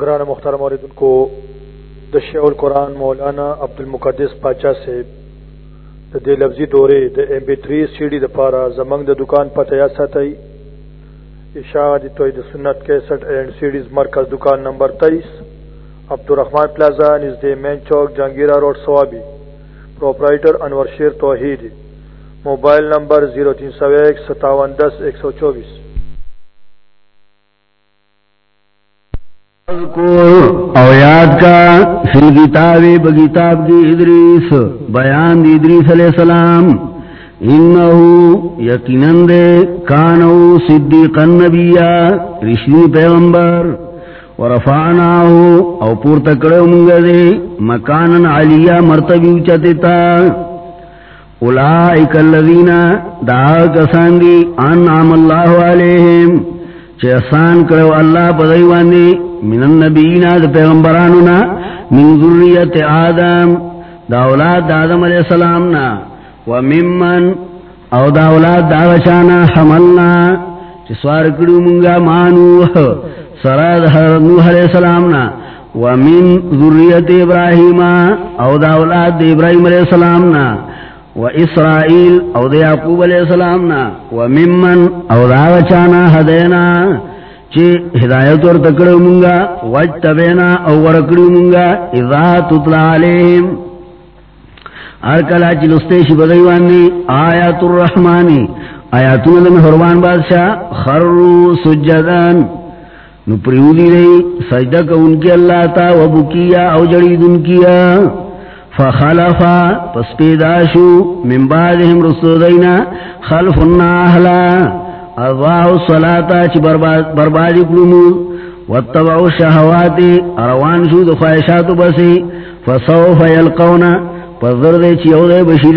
گران مختار موردن کو دشع القرآن مولانا عبد المقدس پاچا سے دے لفظی دورے دا ایم پی تھری سی د پاره زمنگ دکان پر تیاسا تئی اشاعت توحید سنت 61 اینڈ سیڈیز مرکز دکان نمبر 23 Abdul Rahman plaza نزدې main chowk, Jahangira road, Swabi. Proprietor Anwar Sher Tauheed. Mobile number 03015710110 او یاد کا فی کتاب بکتاب دی ادریس، بیان دی ادریس علیہ السلام، انہو یقینن دے کانو صدیقا نبیا رشنی پیغمبر، ورفعناہو او پور تکڑے منگا دے، مکانا علیا مرتبی اچتتا اولائک اللذین، دعا کسان دی انعام اللہ علیہم چه احسان کرو اللہ پدیواندی من النبیین دا پیغمبرانونا من ذریت آدم، دا اولاد دا آدم علیہ السلامنا وممن او دا اولاد دا وشانا حملنا چه سوار کرو منگا مانوح سراد نوح علیہ السلامنا ومن ذریت ابراہیم او دا اولاد دا ابراہیم علیہ السلامنا، و اسرائیل، او دا یعقوب علیہ السلام نا و او دا وچانا حدینا چی ہدایت ور تکڑو منگا، وجتبینا او ورکڑو منگا، اذا تطلع علیہم۔ ارکلا چی لستیش بدیوانی، آیات الرحمانی آیاتون دا محروان بادشاہ، خرو سجدان۔ نو پریودی رئی سجدہ کا ان کی اللہ تا، و بکیا او جڑید ان کیا۔ فخلفا، پس پیداشو من بعدهم رسو دینا خلفنا احلا اضواہو صلاة چی بربادی کلومو واتبعو شہواتی، اروان شو دو خواہشاتو بسی فصوف یلقونا پس دردے چی او دے بشی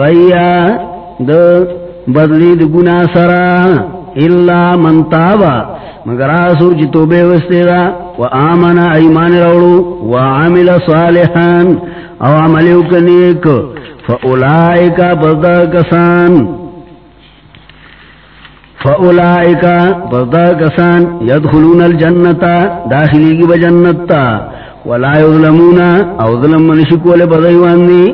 غیا دو بدلی دو گناہ سرا، الا من تابا مگر آسور چی توبے وستے دا و آمنا ایمان روڑو و عامل صالحان، او عملیو کنیک، فاولائکا پردا کسان۔ فاولائکا پردا کسان یدخلون الجنتا داخلی کی بجنتا ولا یظلمون او ظلم منشکول بدیوان دی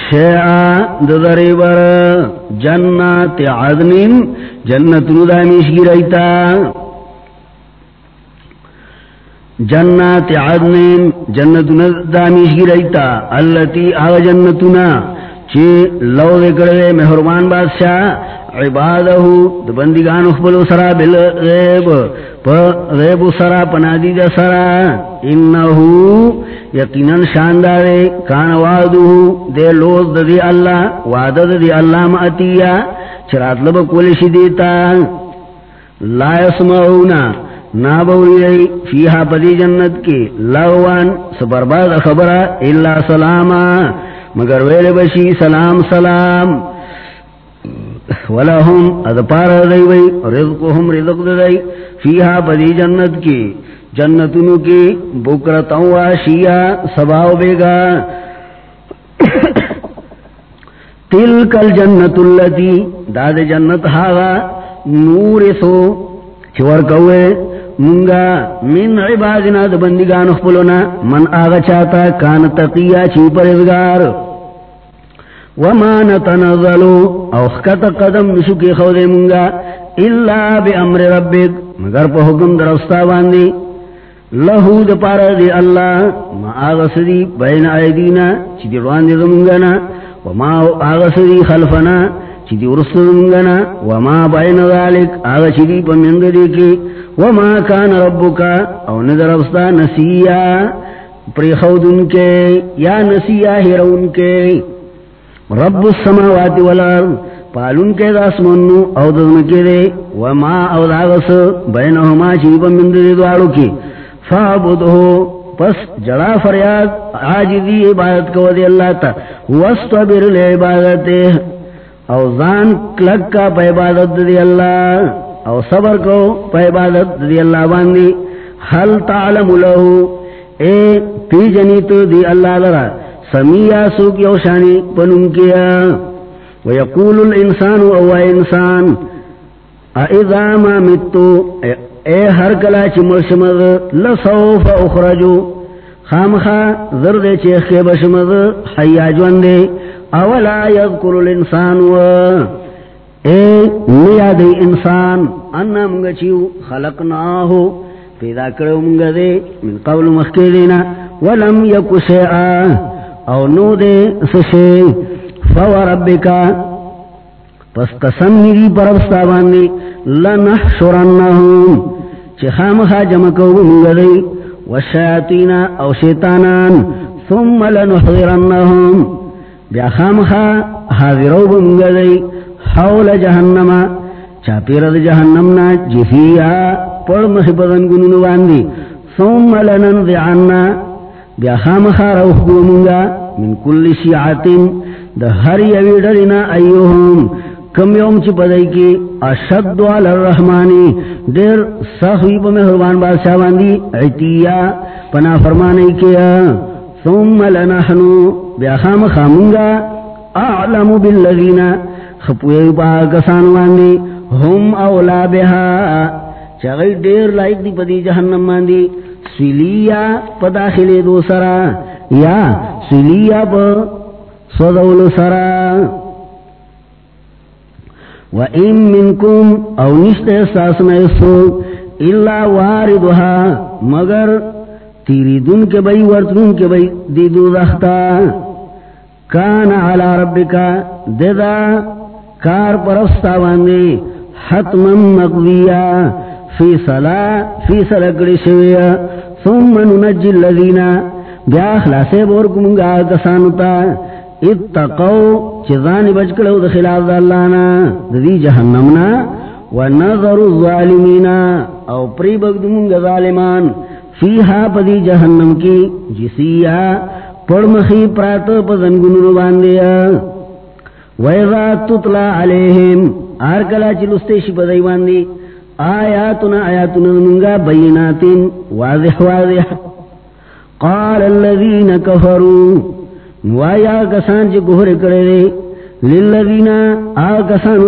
شیعا ددری بر جنات عدن جنت ندامیش کی رئیتا جنات عدن جنت ندامیش کی رئیتا اللتی آغا جنتنا چی لو بادشاہ عبادہو دبندگان اخبلو سرا بالغیب پا غیب سرا پنادی دا سرا انہو یقیناً شاندارے کان وعدہو دے لوز دا دی اللہ وعدد دی اللہ ماتیا چرات لبا کولشی دیتا لا يسمعونا نابوری رئی فیہا پدی جنت کی لغوان سبرباد خبرہ اللہ سلاما. مگر ویل بشی سلام سلام. ولہم ادپار دی وی، رزقهم رزق دی فیہا پدی جنت کی جنتنو کی بکرتا واشیا سباو بیگا. تلک الجنت اللتی داد جنت ہاگا، نور سو، چور کوئے. منگا، من عبادنا دا بندگان اخبلونا من آغا چاہتا کان تقیہ چی پرزگار. وما نتنظلو او خکت قدم نشکی خود منگا الا بی امر ربک. مگر پا حکم درستا باندی. لہو دا پارا دی اللہ. ما آغا صدی بین آئیدینا. چی دی روان دی زمانگانا وما آغا صدی خلفنا. چی دی ورست زمانگانا وما بین ذالک. آغا چی دی پا مند دی کی. وما کان ربکا. او ندر افستا نسیا پری خود ان کے. یا نسیا ہیر ان کے. رب السماوات والارض، پالون کے داس منو او دن کے دے، وما او داغس بینہما چیب من دے دوارو کی۔ فابدہو پس جڑا فریاد، آج دی عبادت کو دے اللہ تا۔ وستبر لے عبادت، او زان کلک کا پہ عبادت دی اللہ۔ او صبر کو پہ عبادت دی اللہ باندی۔ حل تعلم لہو، اے پی جنیت دی اللہ لرا۔ سمیا سوک یوشانی پنم کیا ویقول الانسان او انسان اذا ما متو اے ہر کلا چی مرشمد لسوف اخرجو. خامخا زرد چیخ کے بشمد حیا جوندے. اولا یذکر الانسان؟ و اے نیاد انسان، انا منگا چیو؟ خلقناہو. پیدا کرو منگا دے، من قبل مخی دینا، ولم یکو شیعا او نو دے سشے فوربکا پس قسم میری پربستا باندی لنحشرنہم، چی خامخا جمکو منگا والشیاطین او شیطانان، ثم لنحضرنہم، بیا خامخا حاضرو منگا حول جہنم، چاپیر جہنمنا جفیا پڑ محبدن گنن باندی، ثم لننزعنا بیا خامخا روح منگا من کل شیعاتن دا ہر یوی ڈرنا ایوہم. کم یوم چی پدائی کی اشد علی الرحمانی دیر سخوی پا محربان بادشاہ باندی عتیا پنا فرمانے کیا ثم لنحنو. بیا خام خامنگا اعلم باللذین خپوئی پا کسان باندی. ہم اولا بها چاگئی دیر لائک دی پدی جہنم باندی. سویلیا پا داخل دو سرا، یا سویلیا پا صدول سرا۔ و وَإِن مِّنكُمْ أَوْ نِشْتَ احساسنا اسو إِلَّا وَارِدُهَا، مگر تیری دن کے بئی ورتن کے بئی دیدو دختا کان علی ربکا دیدا کار پرستا باندے حتما مقویا۔ فی صلا فی سلکڑی شویا ثم ننجی اللذین بیا خلاسے بورکمنگا کسانتا اتقو چیزانی بچ کرو دا خلاف دا اللہ نا دی جہنمنا ونظر الظالمین، او پری بگدمونگا ظالمان۔ فیہا پا دی جہنم کی جسیا پڑمخی پرات پا زنگنو باندیا ویضا تطلا علیہم آرکلا چلستیشی پا دی باندی آیاتنا آیاتنا منگا بیناتین. واضح واضح. قال الذین کفروا. وایا کسان چی گہر کرے دے. للذین آ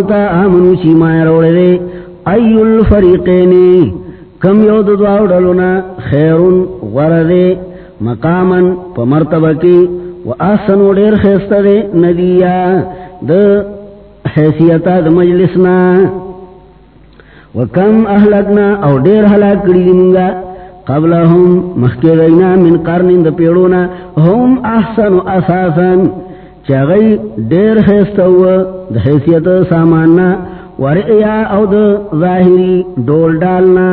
تا آمنو چی مایا روڑے دے. ای الفریقینی کم یو دعاو ڈلونا خیرون غردے مقامن پا مرتبہ کی. و آسنو دیر خیست دے ندیا دا حیثیتا دا مجلسنا. و کم احلقنا او دیر حلاک کری دی منگا. قبلهم مخکرینا من قرن دا پیڑونا. هم احسن و اساسا. چاگئی دیر خیستو دا حیثیت ساماننا. ورئیا او دا ظاہری ڈول ڈالنا.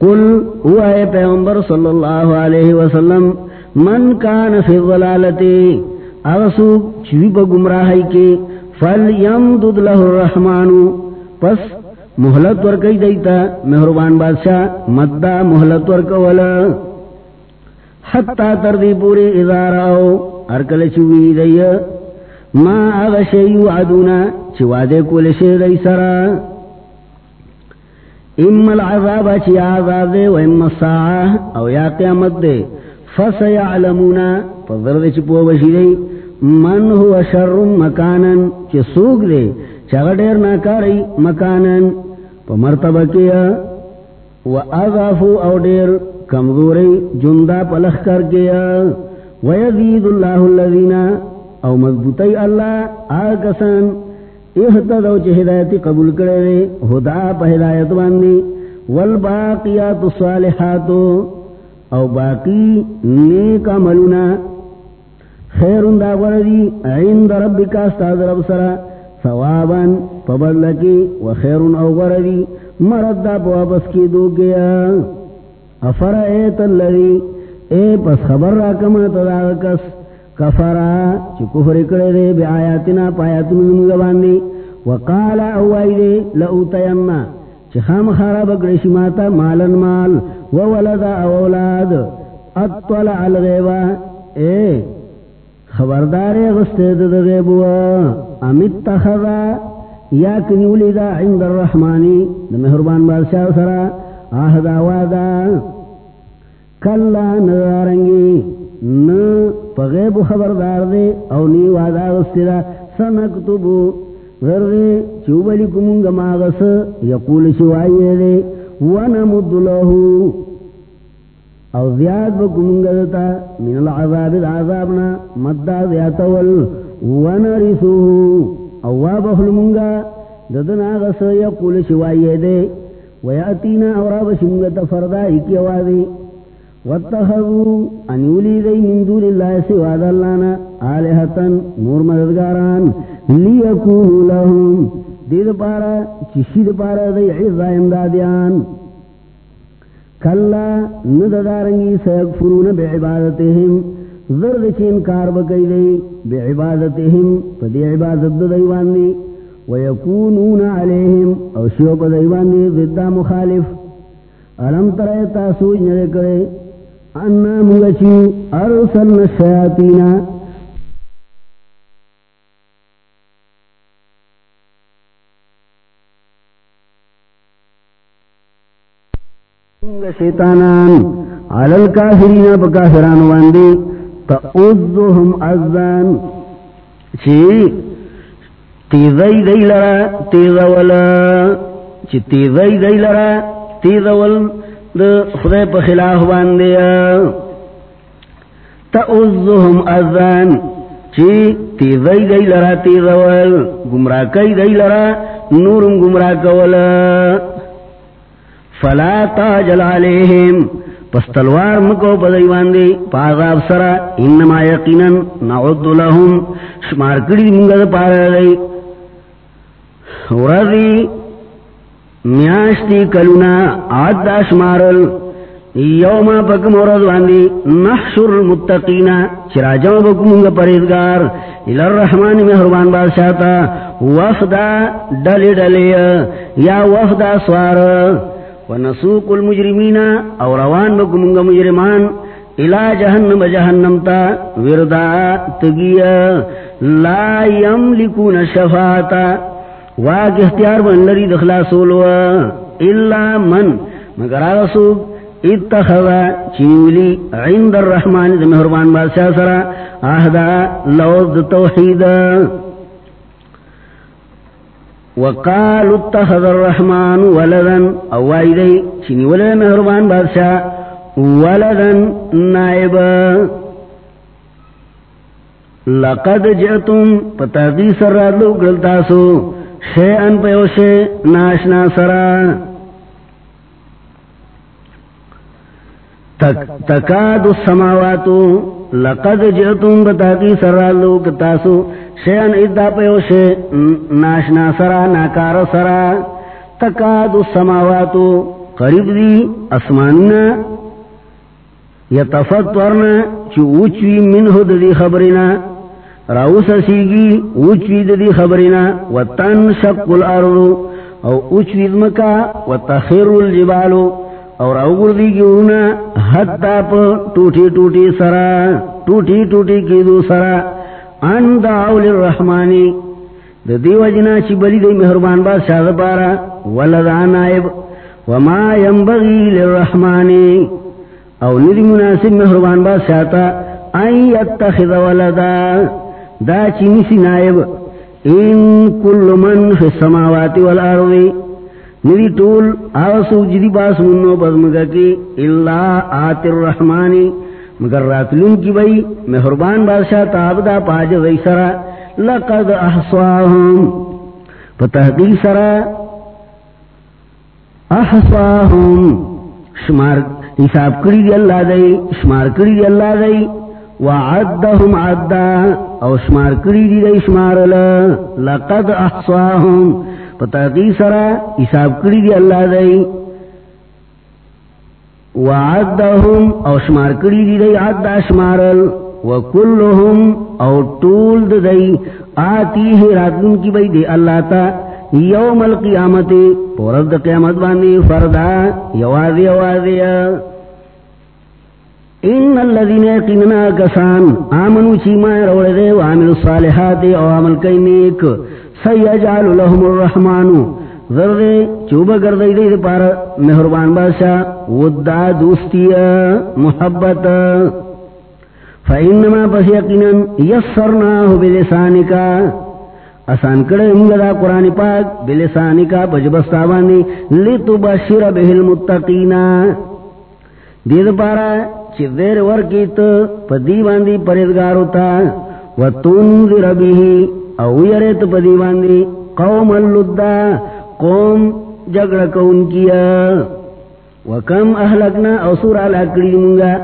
قل ہوا اے پیغمبر صلی اللہ علیہ وسلم، من کان فی ظلالتی اغسو چوی پا گمراہی کے، فل یمدد لہ الرحمانو پس محلت ورکی دیتا، مہربان بادشاہ مدہ محلت ورکولا حتی تردی پوری اداراو ارکل چوی دی. ما آغا شیو عدونا چوادے کول شی دی سرا. اما العذاب، چی عذاب دے، و اما الساعة، او یا قیامت دے. فسیعلمونا فضرد چپو بشی دی. من هو شر مکانا، چی سوک دے. چاگا دیر ناکاری مکانن، پا مرتبہ کیا، و اضافو او دیر کمزوری جندہ پلخ کر گیا ویزید اللہ اللذین، او مضبوطی اللہ آکسان احتدو چه ہدایتی قبول کرے دے، ہدا پا ہدایت باندی، والباقیات الصالحاتو او باقی نیک عملنا خیرن دا وردی عند ربکا استاذ رب سرا ثوابا پبدلکی و خیرن او غردی مرد دا پوابس کی دو گیا. افر افرائیت اللذی اے پس خبر راکما تداغکس کفرا چی کفر کرے دے بی آیاتنا پایاتنا نمگباندی وقالا اوائی دے لأوتینا چی خام خارا بکرشی ماتا مالن مال وولدا اولاد، اطلع الغیبا. اے خبردار غستے دے غیبوا امت تخذا یا کنیولی دا عند الرحمانی دا مہربان بادشاہ سرا آہدا وادا کلا نظارنگی ن پغیب خبردار دے او نی وادا غستے دا سنکتبو. غرد چوبلی کمونگا ماغس یقول شوائی دے ونمد له او زیاد بکمنگلتا من العذاب العذابنا مدى زیاتول ونرسوه او وابخل منگا ددنا غس یقول شوائیے دے ویاتینا اوراب شمگت فردا اکی وادی واتخذوا ان یولی دی من دون اللہ سواد اللانا آلہتا نور مددگاران لیکونو لهم دید پارا چشید پارا دی عزا امدادیان کلا نددارنگی سیکفرون بعبادتهم زرد چین کار بکی دی بے بعبادتهم پدی عبادت دیوان دی، ویکونون علیہم، او شیوپ دیوان دی ضد مخالف۔ علم ترے تاسوج ندکرے انا مگچی ارسلن الشیاطین شیطانان. علی الکافرین بکافران واندی تأذهم عزان چی؟ تیزی دی لرا تیزولا چی تیزی دی لرا تیزول دا خدای پا خلاف باندی. تأذهم عزان چی؟ تیزی دی لرا تیزول گمراہ کئی دی لرا، نورم گمراہ کولا فلا تاجل علیہم، پس تلوار مکو پدیوان دی پاغاب سرا، انما یقینا نعود لهم، شمار کری منگا دا پارا دی. ورزی میاشتی کلونا عاد دا شمارل یوما پکم ورز واندی نحشر المتقین چراجم بکم منگا پریدگار، الارحمن محربان بادشاہتا وفدا ڈلی ڈلی، یا وفدا سوار ونسوق المجرمین او روان بکمونگا مجرمان الى جہنم جہنم تا وردا تگیا لا یملکون شفاعتا واق اختیار بن لری دخلا سولوا الا من مگر آغا سوق اتخذا چیولی عند الرحمن دا مہربان بادشاہ سرا آہدا لوز توحید وقالوا اتخذ الرحمن ولدا. او وايدي چنی ولد مہربان بادشاہ، ولدا نائبا لقد جئتم پتاقی سر رادلو گلتاسو شیئن پیوشے ناشنا سرا تکاد السماواتو لقد جئتم پتاقی سر رادلو گلتاسو شیئن ادا پیوشے ناشنا سرا، ناکار سرا، تکاد السماواتو، قریب دی اسماننا یتفطرنا چو اوچوی منہ دی خبرنا راوس سیگی اوچوی دی خبرنا وتنشق الارض، او اوچوی دمکا، وتخر الجبالو اور اوگر دی گیونا، حتی پا ٹوٹی ٹوٹی سرا، ٹوٹی ٹوٹی کی دو سرا ان دعو للرحمانی دا دیو جنا چی بلی دی مہربان بادشاہ پارا ولدا نائب، وما ينبغي للرحمانی او ندی مناسب مہربان بادشاہ تا ان یتخذ ولدا. دا چی نسی نائب، ان کل من فی السماوات والارضی ندی طول آسو جدی باس منو بزمگا کی اللہ آت الرحمانی مگر راتلون کی بئی مہربان بادشاہ تابدا پاج وی سرا، لقد احصاهم فتحقیق سرا احصاهم شمار حساب کری دی اللہ دئی شمار کری دی اللہ دئی وعدهم عدا او شمار کری دی دی شمار لقد احصاهم فتحقیق سرا، حساب کری دی اللہ دئی وعدهم او شمار کری دی دی عد شمارل وکلهم او طول دی دی آتیه راتن کی بی دی اللہ تا یوم القیامت پورد قیامت بانی فردا یوازی یوازی ان الذين يقيننا كسان آمنوا چیما روڑے دے وعملوا الصالحات او عمل کئی نیک سیجعل لهم الرحمن ذرے چوبا گردئی دے پار مہربان بادشاہ، ودا دوستی، محبت۔ فإنما پس یقینا یسرناہ بلسانکا۔ آسان کرے دا قرآن پاک بلسانی کا بجبستا باندی لتبشر به المتقین دید پارا چی دیر ورکیت پدی باندی پریدگارو تا۔ و تنذر به، او یریت پدی باندی قوم اللدہ قوم جگڑ کون کیا. وکم اہلکنا اصور علا کری منگا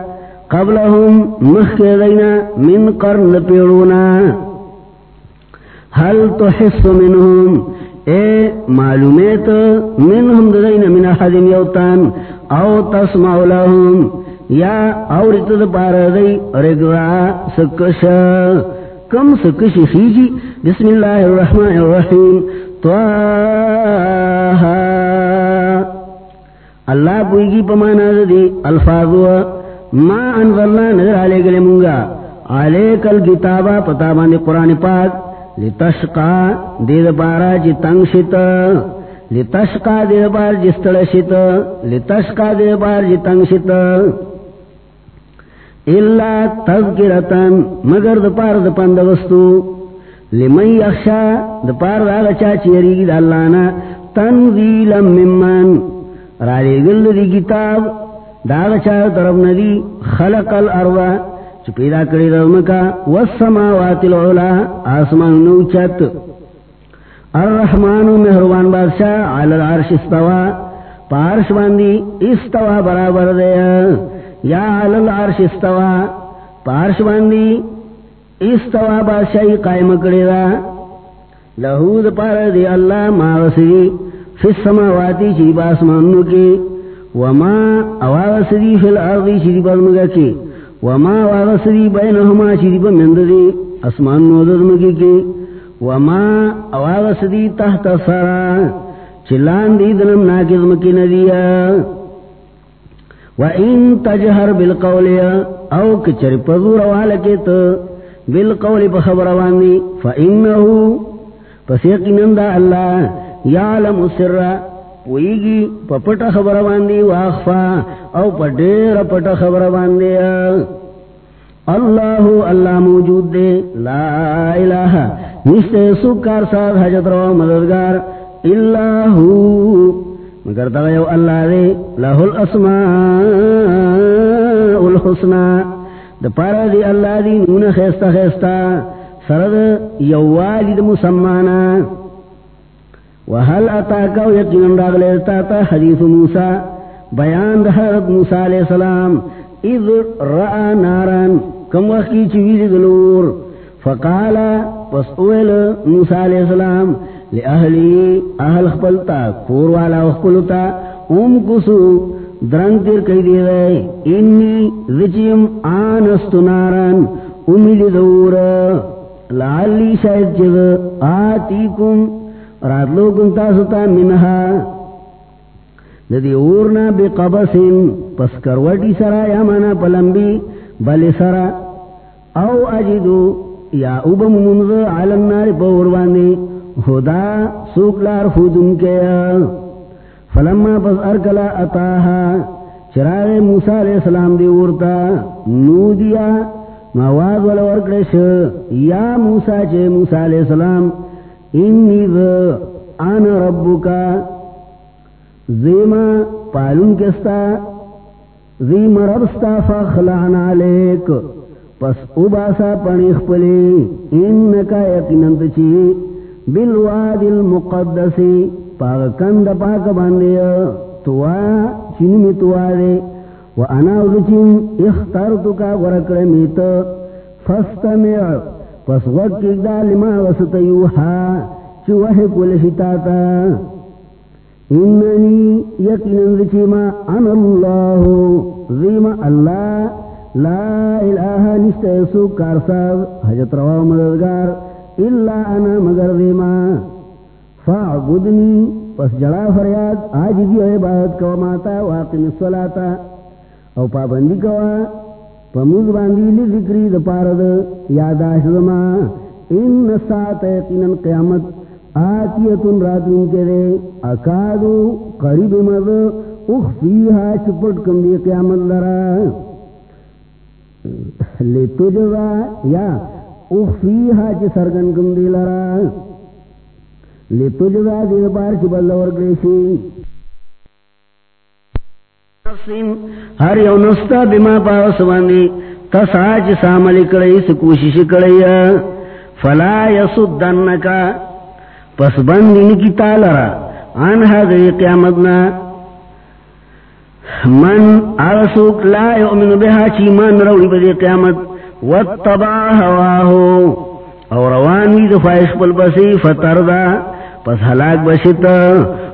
قبلهم مخی دینا من قرن پیڑونا. حل تحس منهم؟ اے معلومیت، منهم دین من احد یوتان. او تسمع لهم. یا اورت دا پار دی رگرا سکش کم سکش خیجی. بسم اللہ الرحمن الرحیم. طاہا۔ اللہ پوئی پمانا دی الفاظ ما انزلنا نظر آلے گلے منگا آلے کل کتابا پتا باندے قرآن پاک۔ لتشقا، دید بارا جی تنگ شت لتشقا، دید بار جستڑ جی شت لتشقا، دید بار جی تنگ شت اللہ تذکرتن مگر دپار دپند وستو۔ لمن یخشا دپار داغ چاچی یریگی دا اللہنا تنزیلا ممن. رالی گل دی کتاب داغ چاہ طرف ندی خلق الارض. چ پیدا کری رمکا والسماوات العلا، آسمان نوچت الرحمن مہربان بادشاہ، علی العرش استوا. پارش باندی استوا برابر دے. یا علی العرش استوا. پارش باندی استوا بادشاہی قائم کری دا لہود پار دی اللہ ما وسی فی السماواتی چی جی باسمانو کی وما اواغسری فی الارضی چی بازمگا کی وما واغسری بینہما شریف مند دی اسمان نوزد مکی کی وما واغسری تحت سرا چلان دی دلم ناکز مکی ندیا وَإِن تَجْهَرْ بِالْقَوْلِ او کچر پذور والکت بالقول بخبر واندی فَإِنَّهُ پس یقینن دا اللہ یعلم سر ویگی پپٹ خبر باندی واخفا او پدیر پٹ خبر باندی اللہ اللہ موجود دے، لا الہ نشتے سکار ساتھ حجت رو مددگار، اللہ مگر تغیو اللہ دے لہ الاسماء الحسنہ دا پارا دی اللہ دی نون خیستا خیستا سرد یوالی دا مسمانا وحل اتاکاو یقینم راغلے تاتا حدیث موسیٰ. بیان دا حضرت موسیٰ علیہ السلام. اذ رأى ناران کم وقت کی چویز دلور. فقالا پس اویل موسیٰ علیہ السلام لأہلی اہل خپلتا کور والا خپلتا ام کسو. درنگ تیر کئی دی گئے انی ذچیم آنست ناران امیل دور لعلی شاید جد آتیکم رات لوگن تاستا منہا. ددی اورنا بے قبسن پس کروٹی سرا یا مانا پلمبی بل سرا، او اجدو یا اوبم منذ عالم نار پوروانے خدا سوکلار خودن کے فلما پس ارکلا اتاہا، چراغ موسیٰ علیہ السلام دی اورتا نو دیا مواد والا ورکڑش، یا موسیٰ چے موسیٰ علیہ السلام، انی ذا آنا ربکا. زیما پالون کستا زیم ربستا فخلعنا لیک پس اباسا پنیخ پلی انکا یقینند چی بالواد المقدسی پاک کند پاک باندے، توا چنمی توا دے۔ و انا وزچین اختارتو کا ورکرمیت فستمع پس وقت دا لما وسطیوها چی وحی کلشتاتا اننی یقینن رچیما ان اللہ زیما اللہ، لا الہ نشتیسو کارساز حجت روا مددگار، الا انا مگر زیما فاعبدنی، پس جڑا فریاد، آج دی عبادت کوا ماتا، واقم الصلاة، او پابندی کوا پموز باندی لی ذکری دپارد یاداش زما، ان سات یقینن قیامت، آتیتن راتن کے دے، اکادو قریب مد، اخفیہا چپٹ کم دی قیامت لرا. لتجزا یا اخفیہا چی سرگن کم دی لرا. لتجزا دیر پار چی بدل ورکلیشی ہر یو نستا بما پاوس باندی تساچ ساملی کڑی سکوشش کڑی۔ فلا یسدنکا پس بندین کی تالرا آنہا دی قیامتنا۔ من آسوک لا یؤمن بها چی من روڑی بدی قیامت، واتبع ہواہو۔ اور روانی دفائش پل بسی، فتردا۔ پس حلاک بشتا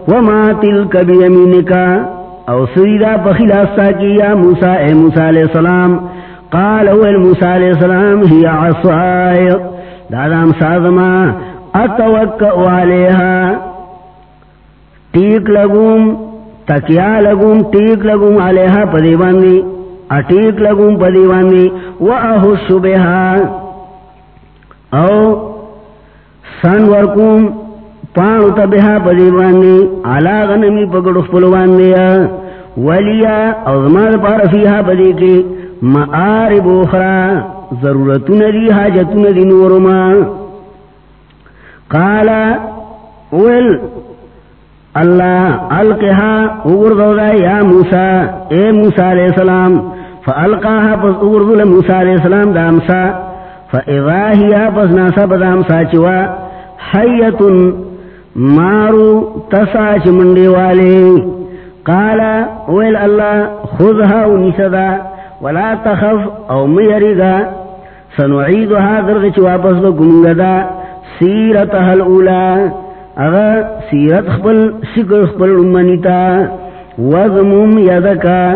وما تلک بیمینکا او سریدا بخلاستا کی، یا موسیٰ، اے موسیٰ علیہ السلام. قال اول موسیٰ علیہ السلام ہی عصوائی دادام سازما اتوکعو علیہا. ٹیک لگوم، تکیا لگوم، ٹیک لگوم علیہا پدی باندی اٹیک لگوم پدی باندی و احش بها. او سن ورکوم پانو تبها پدی باندی، علا غنمی پکڑ خپلو باندی ولیا او زمان پار فیها پدی کی معارب اخرى ضرورتون دی، حاجتون دی نورما قال اول اللہ، القہا اگردو دا یا موسیٰ، اے موسیٰ علیہ السلام. فالقاها پس اگردو لموسیٰ علیہ السلام دا امسا. فاذا ہیا پس ناسا پدا امسا چوا، حیتن مارو تساچ منڈی والے۔ قالا اویل اللہ خذها ونسدا ولا تخف او میریگا سنعیدها درغچ واپس بکمگدا سیرتها الاولا۔ اغا سیرت خپل، شکر خپل امانیتا وضموم یدکا۔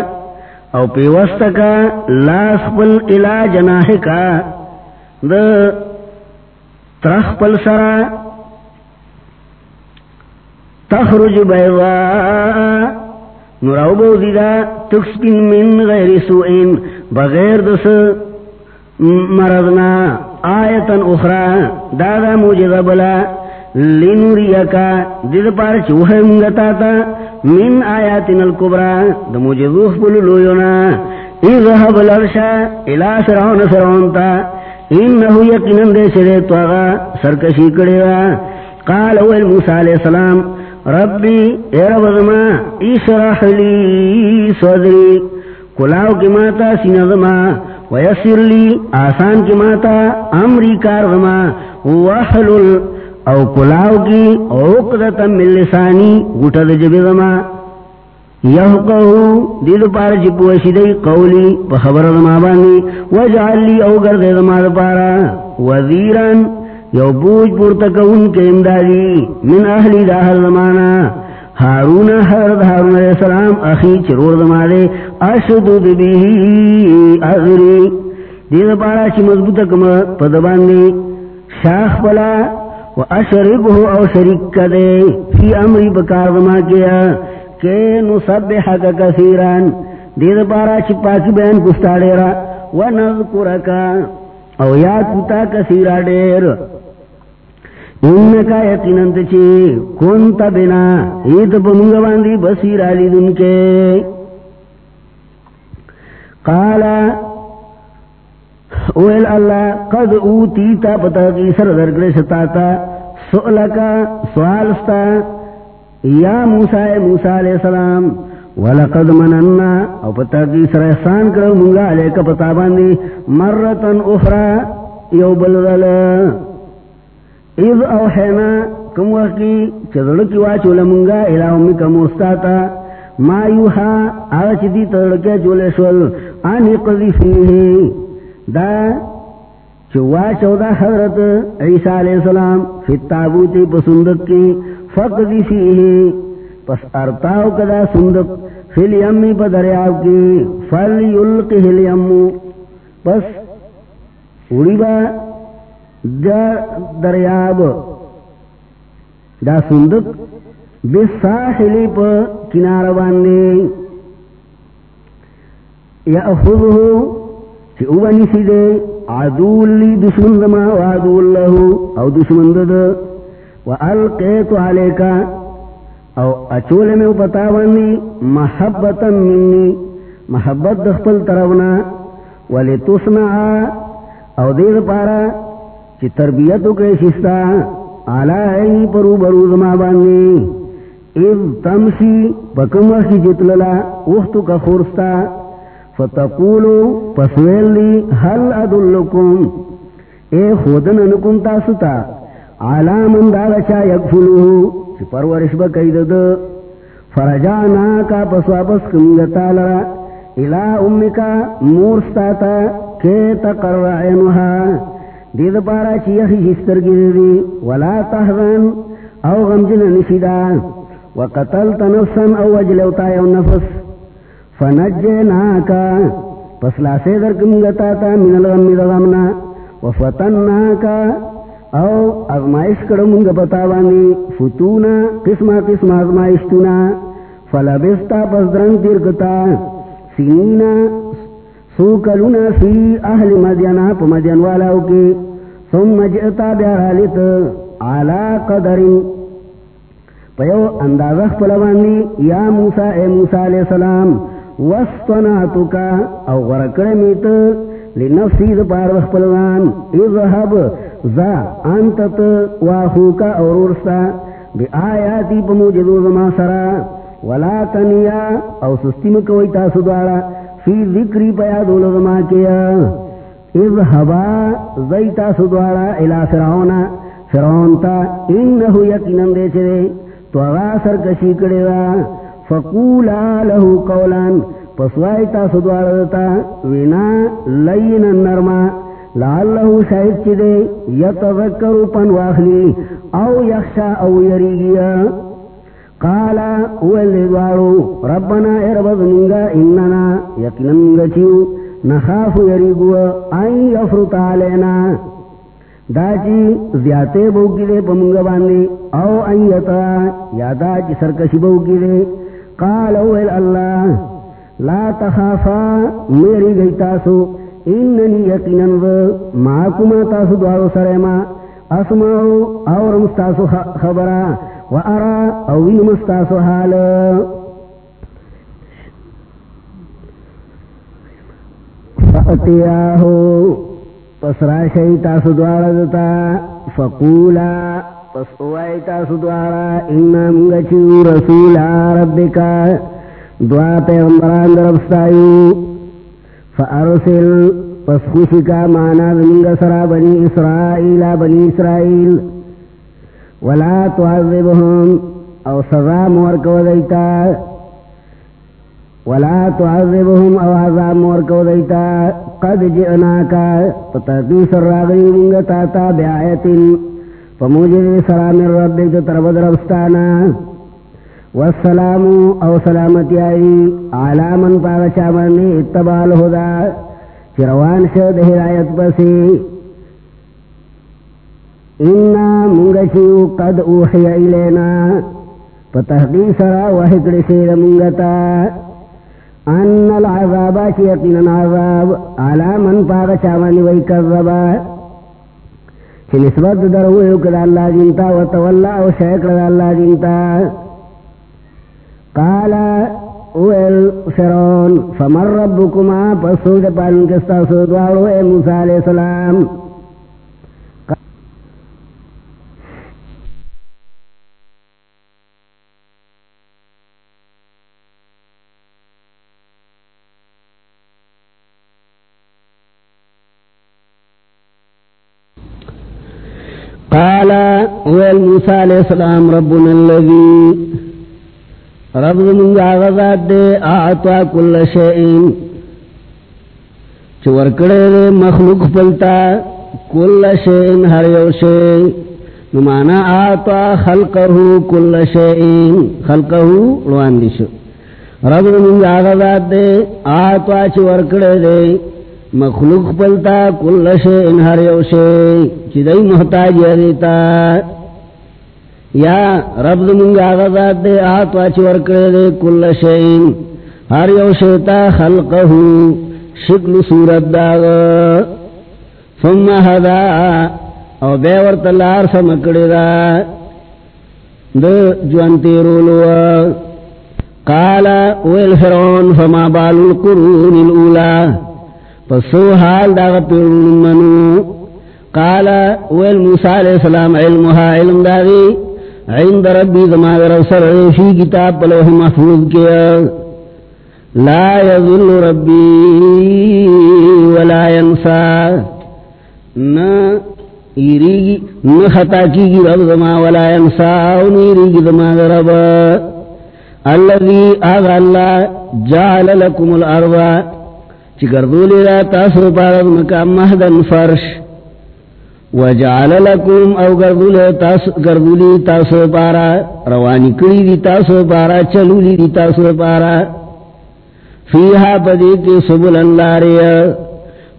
او پیوستکا، لاس خپل الى جناحکا۔ دا ترخ پل سرا۔ تخرج بیضا نراو بوزیدا تکسپن من غیر سوئن بغیر دس مرضنا آیتن اخرى دادا موجزہ بلا. لنوريكا دید پار چوہے منگتا تا من آیاتنا الكبرى دا موجزوخ بلو لویونا. اذهب لرشا الى فرعون فرعون تا. انہو یقنن دے سرے توغا سرکشی کڑیوا قال اوہ موسیٰ علیہ السلام ربی، اے رب زما، اشرح لی صدری. کلاو کی ماتا سینہ زما، ویسر لی آسان کی ماتا، امری کار زما. وحلل، او کلاو کی عقدتا من لسانی گٹد جب زما. یحقہو دید پار چپو شدی قولی بخبر زما بانی وجعل لی او گرد زما پارا. وزیران یو بوج پورتک ان کے امدادی من اہلی دا داہر زمانا ہارون حضرت ہارون علیہ السلام اخی چرور زمانے اشدد بیہی اغری دید پارا چی مضبوط کم پدباندی شاخ پلا و اشربہ او شرک کدے۔ فی امری بکار زما کیا۔ کہ نصبحک کثیران۔ دید پارا چی پاکی بین کستاڑی را۔ و نذکرکا۔ او یاد کتا کثیرا دیر۔ انکا یقیننت چی کونتا بنا ایت پمونگا باندی بسیر آلی دن کے قالا اویل اللہ قد اوتیتا پتا کی سر درگرے ستاتا سؤلکا سوالستا یا موسیٰ موسیٰ علیہ السلام ولقد مننا او پتا کی سر احسان کرو منگا علیکا پتا باندی مرتن اخرى یو بلدل اذ اوحینا کم وقتی چدڑکی واچول منگا الہ امی کم استاتا ما یوحا آغا چی دی تدڑکی چولے شول آنی قضی فیہی دا چوا چودا حضرت عیسیٰ علیہ السلام فی التابوتی پسندق کی فقضی فیہی پس ارتاو کدا سندق فی الیمی پا دریاب کی فل یلقی الیمو پس اڑی با دریاب. دا سندق بساحلی پا کنار باندے یا اخذہو چی اوبانی سی دے عدول لی دشمن دما و عدول لہو او دشمن دد. و القیتو علیکا او اچول میں پتا باندی. محبتا منی. محبت دخپل طرفنا ولی تصنعا او دیر پارا چی تربیتو کے شستا علائی پرو برو زما باندی اذ تمشی پکم وقی جتللا اختو کا خورستا۔ فتقولو پسویل دی حل ادلکم۔ اے خودن انکم تاستا علا من داغشا یکفلوہو چی پرورش بکید دا فرجانا کا پس واپس کمگتا لرا۔ الى امکا مورستاتا کہ تقرر عینوها دید پارا چی اخی شستر گی دی ولا تحزن، او غمجن نشدا وقتلت نفسا او وجلوتا یو نفس. فنجناکا پس لاسے در کمگتا تا من الغم دغمنا وفتناکا، او ازمائش کرو منگ پتا فتونا قسمہ قسم ازمائشتونا. فلبستا پس درنگ تیرکتا سینینا سو کلونا فی اہل مدینا پا مدین والاو کی۔ ثم جئتا بیارالت علا قدر۔ پیو اندازخ پلواندی یا موسیٰ، اے موسیٰ علیہ السلام وستناتکا او غرکرمیت لنفسی دپار وخ پلوان اذهب زا انتت واخوکا اورورستا بی آیاتی پا موجدو زما سرا۔ ولا تنیا او سستی مکوئی تاسو دوارا۔ فی ذکری پیا دول زما کیا۔ اذهبا زی تاسو دوارا الى فرعونا فرعون تا انہو یقینن دے چرے تو اغا سرکشی کڑے دا فقولا لہو قولان پسوائی تاسو دوارا دتا، وینا لین نرما، لعلہو شاید چدے یتذکرو پن واخلی، او یخشا او یریگیا۔ قالا اوالدوارو ربنا اربض منگا اننا یقننگا چیو نخاف یریگو این یفرط علینا دا چی زیادے بوکی دے پا منگا باندے، او این یتا یا دا چی سرکشی بوکی دے. قال اوال اللہ لا تخافا، میری گئی تاسو، اننی یقنن معاکما تاسو دوارو سرما اسمعو اور مستاسو خبرہ وارا او مستاسو حال. فاتیاہو پس راشی تاسو دوارا دتا. فقولا، پس اوائی تاسو دوارا. انا منگچو رسولا ربکا. دعا پیغمبران دربستایو. فارسل پس خوشکا مانا منگ سرا بنی اسرائیل بنی اسرائیل. ولا تعذبهم او سزا مورکو دیتا. ولا تعذبهم او عذاب مورکو دیتا. قد جئناکا فتاقی سر راغی منگتا تا بیایت فموجد سلام ربک تربد ربستانا والسلام، او سلامتی آئی. علا من مرنی اتبال الہدا. چروان شد ہدایت پسی انا منگشیو قد اوحی ایلینا فتحقی سرا وحکر شیر منگتا۔ ان العذابا شیقینا عذاب۔ علا من پاغ شامانی وی کذبا۔ چی نسبت درویو کد اللہ جنتا وتولا او شیکر اللہ جنتا۔ قالا اویل فرون فمر ربکما؟ پسود پالن کستا سودوارو اے موسیٰ علیہ السلام۔ قال ويل موسى عليه السلام، ربنا الذي رب من غزاد دے اعطا كل شيء چور کڑے مخلوق پلتا، کل شيء ہر یو شيء نمانا اعطا خلقه كل شيء خلقه روان دیشو رب من غزاد دے اعطا چور کڑے دے، مخلوق پلتا، کل شے انہر یو شے چدئی محتاج دیتا۔ یا رب دمونگا غزات دے آتوا چورکڑے دے کل شے ہر یو شیتا خلقہو شکل صورت داغ ثم حدا او بیورت لار سمکڑی دا دو جوانتی رولو قالا ویل فرعون، فما بالو القرون الاولا پسو حال دا پیرون منو. قال ويل موسى عليه السلام، علمها، علم داغي. عند ربي ذما رسل في كتاب لوح محفوظ كيا لا يذل ربي ولا ينسى نا ایریگی نخطا کیگی رب ذما ولا ینسا ينسى ونیریگی ذما رب. الذي آغا اللہ جعل لكم الارض. چکردولی را تاسو پارد مکام مہدن فرش. وجعل لكم او گردولی تاسو, گردولی تاسو پارا روانی کری دی تاسو پارا چلولی دی تاسو پارا. فیہا پدیتی سبل اللاری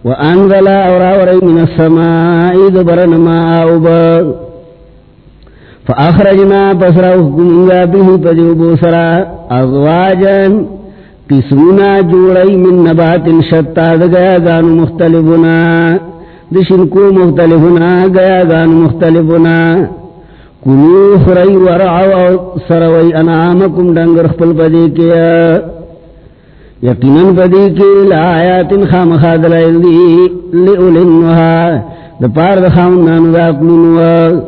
وانزل اورا وری من السمائی دبرن ما آوبا فاخرجنا پسرا حکمنگا بیہی پدیو بوسرا ازواجن قسمنا جوڑی من نبات شتا گیا گان مختلفنا دشنکو مختلفنا گیا گان مختلفنا. کلو خری ورعو سروی انعامکم ڈنگر خپل پدی کیا. یقیناً پدی کی لآیات خام خادل ایدی لئولنوها دپار دخام نانو داقلنوا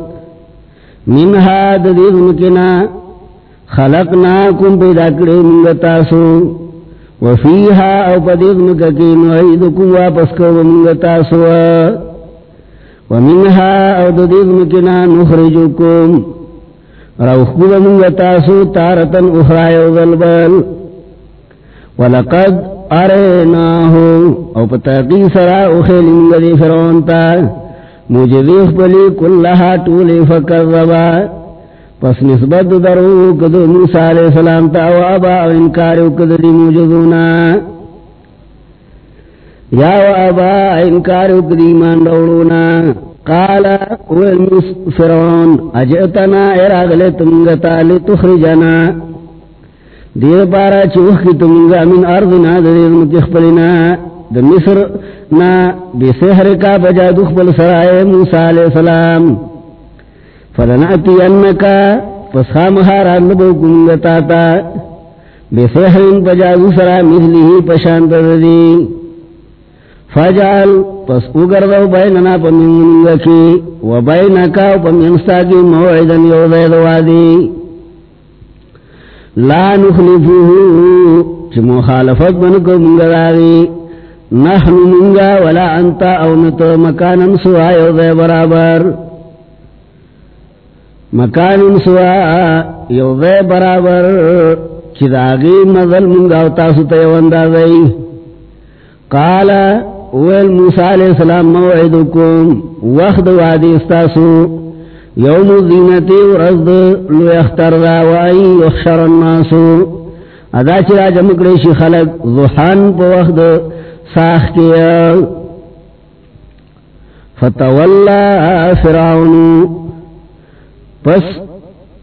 منها ددیغ خلقناکم پیدا کرے منگتاسو وفيها او پدیغ مککی نعیدکم واپس کو منگتا سوا ومنها او ددیغ مکنا نخرجکم روخکو منگتا سو تارتن اخرائی وظلبل ولقد اریناہو او پتاقی سرا اخیل منگدی فرونتا مجدیخ پلی کلہا طولی فکربا پس نسبت درو کدو موسیٰ علیہ السلام تا و ابا و انکارو کدری موجودونا یا و ابا انکارو کدی مان دوڑونا. قال قول فرعون، اجئتنا اراغل تمگتا لتخرجنا. دیر پارا چوخ کی تمگا من ارضنا دیر متخبلنا د مصر نا بے سحر کا بجا دخبل سرائے موسیٰ علیہ السلام. فلناتی انکا پس خامخاران نبو کنگتا تا بے سحرین پجاگو سرا مثلی ہی پشانت دی فجال پس اگردو بیننا پمینگا کی و بینکا پمینستا کی موعدن یوزید وادی لا نخلفوه چی مخالفت بنکو منگا داری نحن منگا ولا انتا او نتو مکانا سوا یوزید برابر مکان سوا، یو وے برابر چراغی مذل منگاو تاسو تیواندا وی قالا اویل موسیٰ علیہ السلام موعدکم، وقت وادی استاسو، یوم الزینتی ورزد، لو اختر دا وائی اخشر الناسو. ادا چرا جمکڑیشی خلق، ضحان پا وقت ساخ کیا. فتولا فرعونو پس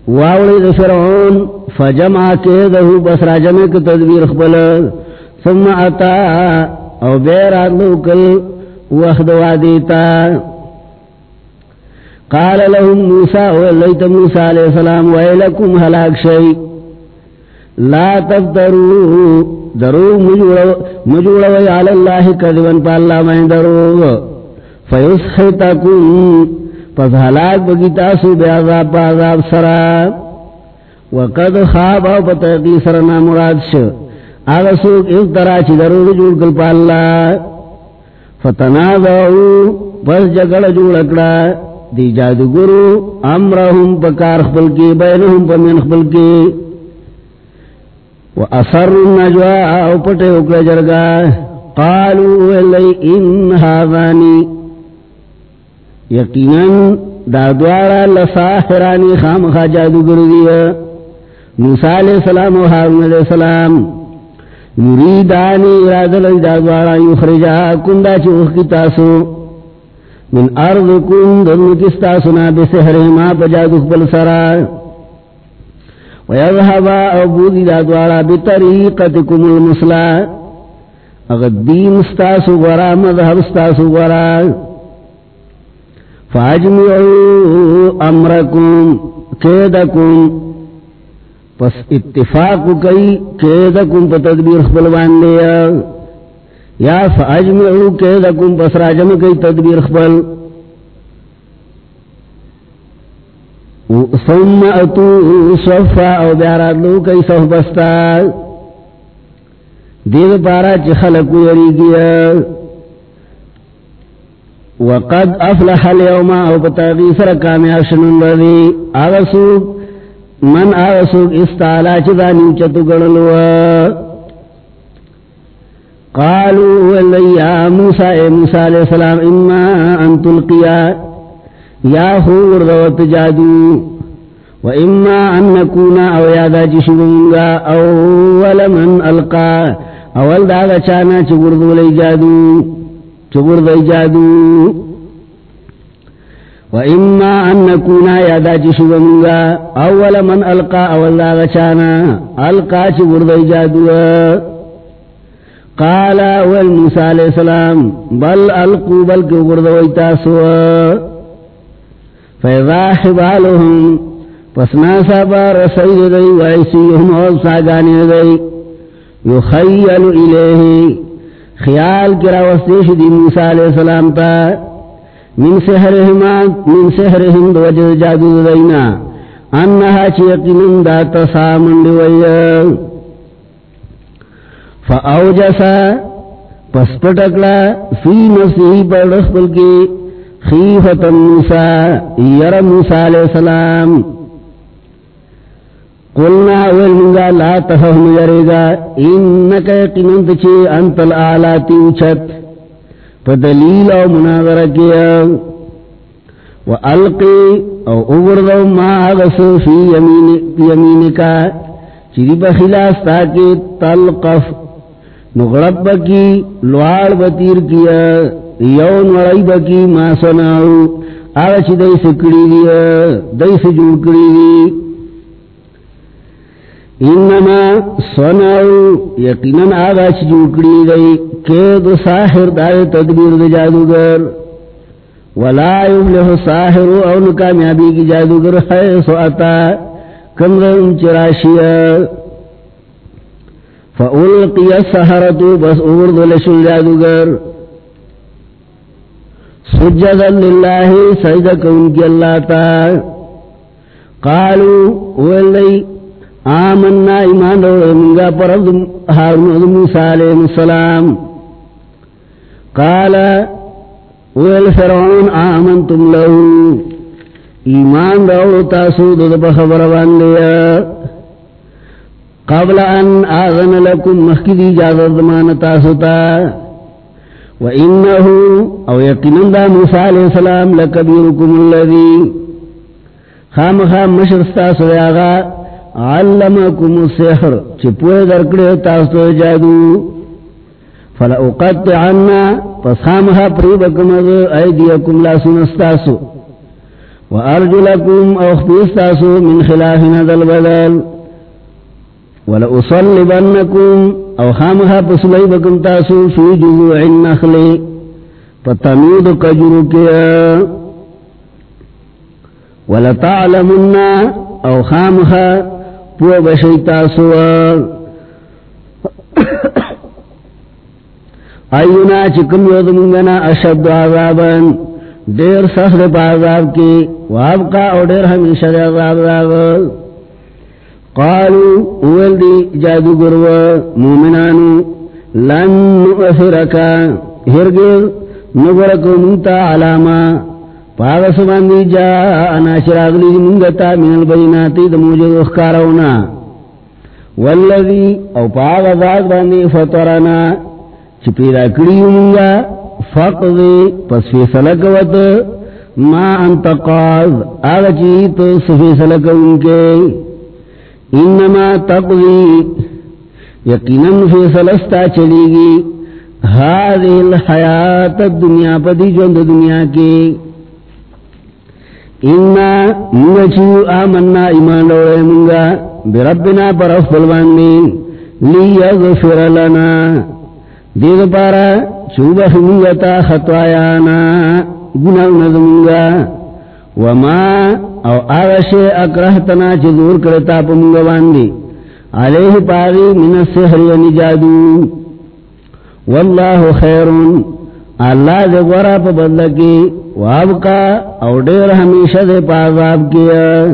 واوڑی دا فرعون فجمع کے دہو بس راجمع کے تدبیر خبل ثم عطا او بیر آدلو کل وخد وادیتا قال لهم موسیٰ ولیت موسیٰ علیہ السلام، ویلکم حلاک شئی لا تفترو، درو مجوڑوی علی اللہ کذبن پا اللہ میں درو فیسخطکم پس حلاک بگی تاسو بے عذاب پا عذاب سرا. وقد خواب او پتاقی سرنا مراد شو. آغا سوک اس طرح چی ضرور جوڑ کل پا اللہ. فتنازعو پس جگڑ جوڑ اکڑا. دی جادوگرو امرهم پکار خبل کی بینهم پا من خبل کی. و اثر النجوا او پتے اکڑا جرگا. قالو ولی ان هاذانی یقیناً دا دوارا لساحرانی خام خا جادو گردیا موسیٰ علیہ السلام و حارون علیہ السلام یریدانی ارادل دا دوارا یخرجا کندا چوخ کی تاسو من ارض کن دن کستاسنا بسحر ما پجادو قبل سرا ویذهبا او بودی دا دوارا بطریقتکم المسلا اغد دین ستاسو ورا مذہب ستاسو ورا فاجمعوا امرکم، قیدکم. پس اتفاق کئی، قیدکم پا تدبیر خبل باندیا یا. فاجمعوا قیدکم، پس راجم کئی تدبیر خبل ثم اتو صفا، او بیارات لو کئی صف بستا. دیو پارا چی خلقو یری گیا وقد افلح اليوم او بتاغی سر کامیاب شنن بردی آغسوک من آغسوک استعلا چی دانی چتو قالوا واللی یا موسیٰ، اے موسیٰ علیہ السلام، اما ان تلقیا. یا خور دوت جادو. و اما ان نکونا، او یادا جشنگا اول من القا. اول دادا چانا چگردو لی جادو. چگردو جادو۔ و اما ان نکونا یادا جشنگا اول من القا اول دادا چانا، القا چگردو جادو۔ قال اول موسیٰ علیہ السلام، بل القو بلکہ گردو ایتاسوا فیضا حبالهم پسنا سابا رسید دی وعیسیهم اور ساگانی دی یخیل الیه خیال کرا وستیش دی موسیٰ علیہ السلام تا، من سحرهم من سحرهم دو وجد جادو دینا انہا چیقنن دا تسامن دی ویا۔ فاوجسا، پس پٹکلا، فی نفسی پر رخبل کی خیفت موسیٰ، یر موسیٰ علیہ السلام۔ قلنا اول منگا لا تفهم یریگا انکا قنند چی انت الآلاتی اچھت فدلیل او مناظر کیا وعلقی او اگردو ما آغسو فی یمینکا چیدی بخلاس تاکی تلقف نغرب کی لوار بطیر کیا یون وڑائی بکی ما سناو آغا چی دای سکڑی دی دای سجوڑ کڑی دی انما سناو یقیناً آغا چی جوڑ کڑی دی کہ ساحر دای تدبیر دی جادوگر، ولا یملح ساحر او نکامیابی کی جادوگر حیث اتا کمرن چراشیا فألقی السحرتو بس اورد لشل جادوگر۔ سجدا للہ، سجدہ کون کی اللہ تا۔ قالو اولی آمنا ایمان رو منگا پر عبد حارون موسیٰ علیہ السلام۔ قال اولی فرعون، آمنتم لہو۔ ایمان رو تاسو دو بخبر باندیا قبل ان آذن لکم مخکدی جازر دمان تاسو تا۔ وَإِنَّهُ او یقیناً دا موسیٰ علیہ السلام لَكَبِيرُكُمُ الَّذِي خام خام مشرستا سویاغا علمکم السحر چپوئے درکڑے تاستو جادو۔ فَلَأُقَطِّعَنَّا پس خام خام پریبکم اذ ایدیکم لا سنستاسو وَأَرْجُلَكُمْ او خبیستاسو من خلافنا دل بدل وَلَأُصَلِّبَنَّكُمْ او خامخا پسلائی بکم تاسو فی جزوع النخلی پتمید کجرو کیا ولتعلمن او خامخا پو بشی تاسو ایونا چکم یود منگنا اشد عذابا. دیر سخر پا عذاب کی. وابقا او دیر ہمیشہ عذاب عذاب قالوا اول دی جادو گرو مومنانو، لن نؤثرکا ہرگز نگرکو منتا علاما. پاغس باندی جا، انا شراغلی منگتا من البیناتی دا موجود اخکارونا والذی، او پاغ ذات باندی فطرنا چپیدا کڑیو منگا، فقضی، پس فی سلکوت ما انت قاض آغا چیتو سفی سلکو انکے انما تقضی، یقیناً فیصلستا چلی گی هذه الحیات الدنیا پدی جوند دنیا کی انا منچو آمنا ایمان روڑے منگا بربنا پر افضل باندی لیغفر لنا دیگ پارا چوبخ منگتا خطوایانا گناو نظمنگا وما او آغش اکرہتنا چی دور کرتا پا منگا باندی. علیہ پاغی من السحر و نجادو. واللہ خیرون. اللہ دے غورا پا بدل کی وابقا او دیر ہمیشہ دے پا عذاب کیا۔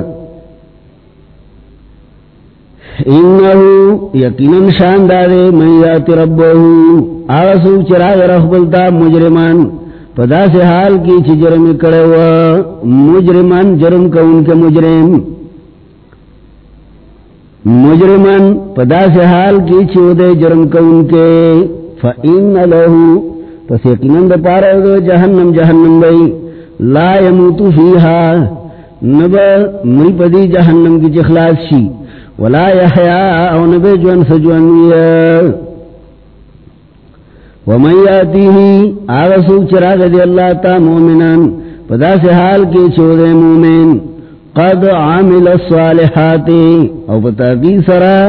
انہو یقیناً شاندارے من یات ربہو۔ آغسو چراغ رخبلتا مجرمان۔ پدا سے حال کی چی جرم کڑے ہوا مجرمان جرم کا ان کے مجرم۔ مجرمان پدا سے حال کی چی دے جرم کا ان کے۔ فَإِنَّ لَهُ پس یقیناً دا پارا دو جہنم جہنم بئی لا یموتو فیہا۔ نبا مری پدی جہنم کی چخلاص شی۔ ولا يحيى او نبي جوان سجوان ويا ومن ياتيه اغسو چراغ دي الله تا مؤمنا پدا سے حال کی چود مومن۔ قد عامل الصالحات۔ او پتا دی سرا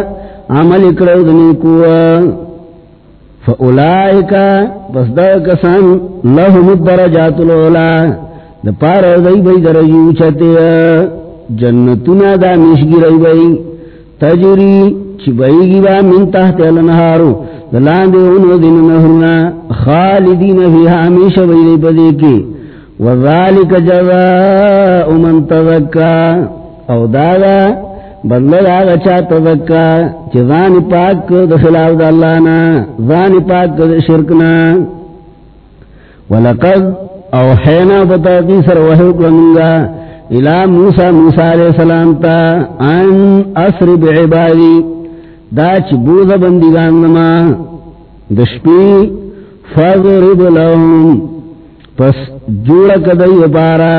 عمل کرو دنی کوا۔ فاولائک پس دا کسان لهم الدرجات الاولا دا پار دی بی درجو چتے جنتنا دا مشگی رئی بی۔ تجری چی چبئی گی با من تحت الانہارو دلان دے انو دن نہرنا۔ خالدین فیہا ہمیشہ بیدے پدے کے۔ وذالک جزاء من تذکا او دادا بدل آگا چا تذکا چی ذان پاک دخلاف دا اللہ نا ذان پاک دا شرکنا ولقد اوحینا بتاقی سر وحیق لنگا الى موسى موسى علیہ السلام تا ان اسر بعبادی۔ دا چی چبوز بندگان نما۔ دشپی فضرب لهم۔ پس جوڑ کدی بارا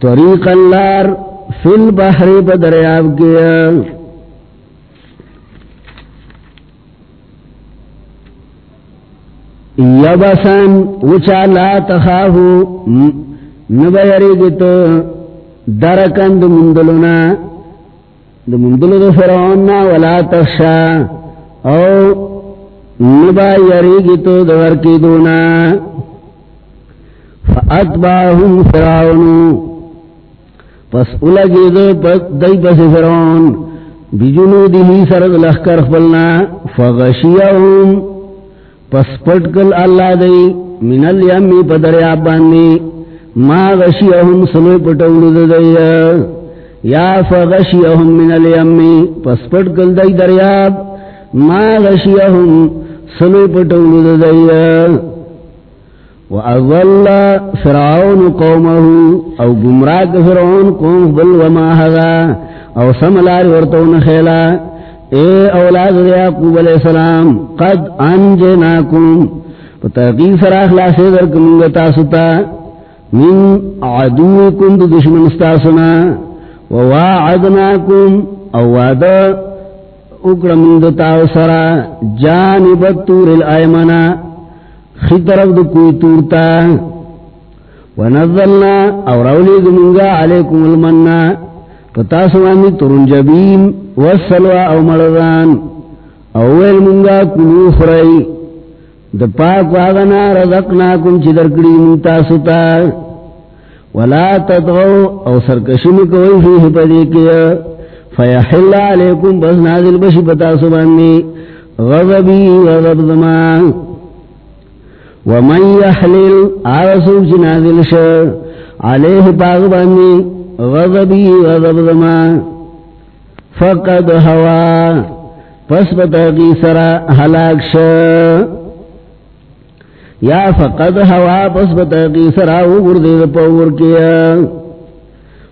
طریق اللار فی البحر بدریاب گیا۔ یبسن وچا لا تخافو، نبیری گی تو درکن دو مندلونا۔ دو مندلو دو فرعوننا ولا تخشا۔ او نبیری گی تو دور کی دونا۔ فأتباهم فرعونو پس اولگی دو دی پس فرعون. بجنودی ہی سرد لخکر خبلنا فغشیهم پس پٹکل اللہ دی من الیمی پدریاب باندی ما غشیهم سلوی پٹولو دیا یا فغشیهم من الیمی پس پٹکل دی دریاب. ما غشیهم سلوی پٹولو دیا وَأَضَلَّ فِرْعَوْنُ قَوْمَهُ، او گمراک فرعون قوم بل وما حضا او سملار ورطون خیلا اے اولاد یعقوب علیہ السلام، قد انجناکم پتاقی فراخ لاسے درکمونگا تاستا من عدوکم دو دشمن استاسنا وواعدناکم، او وعدا اکرمون دو تاوسرا جانب التور الائمنا خی طرف دو کوئی تورتا. ونزلنا او رولی دمونگا علیکم المنا. پتاسوانی ترنجبین والسلوى او مردان اویل منگا کلو خرائی. د پاک واغنا رزقناکم چی درکڑی من تاسوتا ولا تدغو او سرکشن کوئی فیہ پدی کیا. فیحل علیکم بس نازل بشی پتاسو باندی غضبی غضب زمان. ومن يحلل آرسوك جنازل شر عليه باغباني غضبي غضب زمان فقد هوا پس بتاقی سرا حلاک شر یا فقد هوا پس بتاقی سرا وگردی پور کیا۔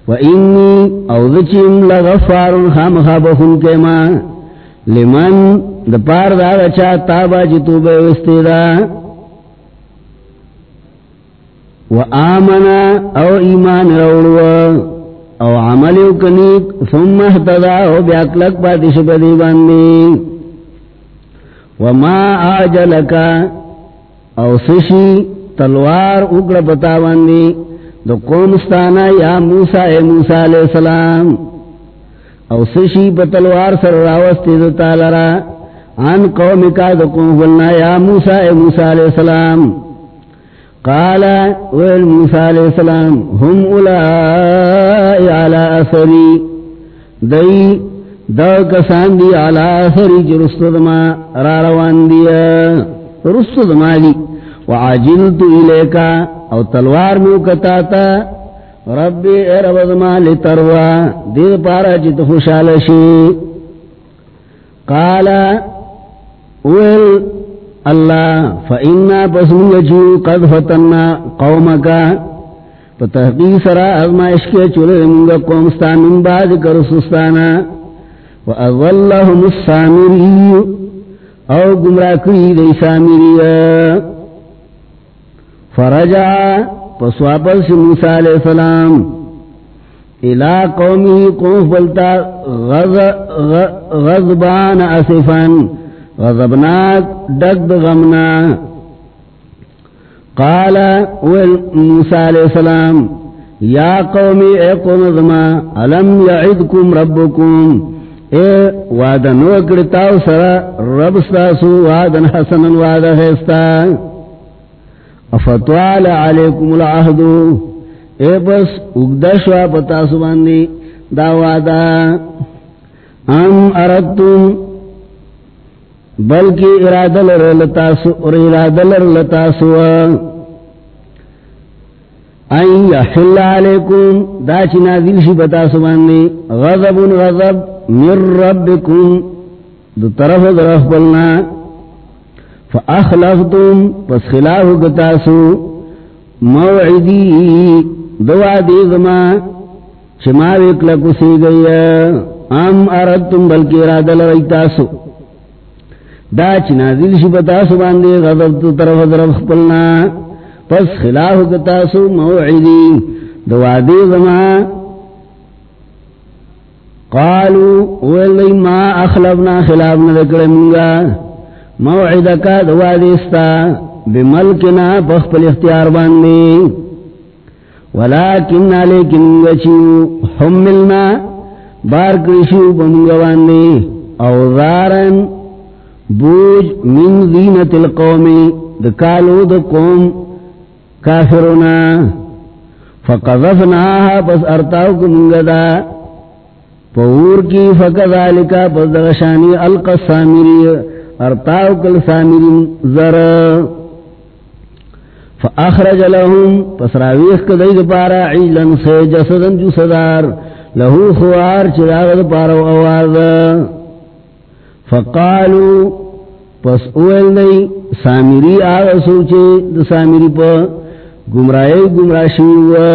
و وإني أوذچم لغفار، خام خابخن كما لمن دپار دا غچا تابا جتوبه وستیدا وآمنا او ایمان روڑوا او عملیو کنیک ثم احتدا او بیاکلک پاتش بدی باندی وما آجلکا او سشی تلوار اکڑ پتا باندی دو قومستانا یا موسیٰ اے موسیٰ علیہ السلام او سشی پتلوار سر راوستی دو تالرا عن قومکا دو قوم بلنا یا موسیٰ اے موسیٰ علیہ السلام قال ويل موسى عليه السلام، هم أولئي على أثري. دي دو کسان دی علا اثری چی رسط دما را روان دیا رسط دما دی وعجلت الیکا او تلوار میو کتاتا ربی اے رب زما لتروا. دید پارا چت خوشالشی قالا اویل اللہ فإنا پسنگ چو قد فتنا قومکا پتحقیق سرا ازمائش کے چولے منگا قومستان من بعد کرسستانا وَأَظَلَّهُمُ السَّامِرِيُّ او گمراہ کری دی سامریہ فرجع پسواپل سی موسیٰ علیہ السلام۔ الى قومی قوف بلتا غضبان اسفن غضبناک دقد غمنا۔ قال موسیٰ علیہ السلام، یا قومی، اے قوم ذما علم یعدکم ربکم۔ اے وعدن وکرتاو سرا رب ستاسو، وعدن حسنن، وعدہ خیستا افتوال علیکم العہدو اے بس اگدشوا پتاسو باندی دا وعدہ۔ ام اردتم بلکی ارادل رلتاسو اور ارادل رلتاسو این یحل علیکم، دا چنا دل شی پتاسو باندی غضب غضب من ربکم. دو طرف درف بلنا. فاخلفتم، پس خلاف گتاسو موعدی دوا دیگما چما وکلکو سی گئی، ام اردتم بلکی ارادہ لرائیتاسو دا چنازل شی بتاسو باندے غضب تو طرف درف بلنا پس خلاف گتاسو موعدی دوا دیگما قالوا ولي ما اخلفنا خلافنا ذكر منغا موعدك دوادستا بملكنا بخبل اختيار باندي ولكن عليكن وچيو حملنا، بار کرشو بمنغا باندي اوزارا بوج من زینت القوم دکالو دقوم کافرنا فقذفناها پس ارتاو کمنگا پور کی فکذالکا پزدغشانی القا سامری ارتاو کل سامری زر. فاخرج لهم پس راویخ کدید پارا عیلن سے جسدن جو صدار لہو خوار چراغ پارا آواز. فقالو، پس اویل دی، سامری آغا سوچے دا سامری پا گمرائی گمراہ شیوہ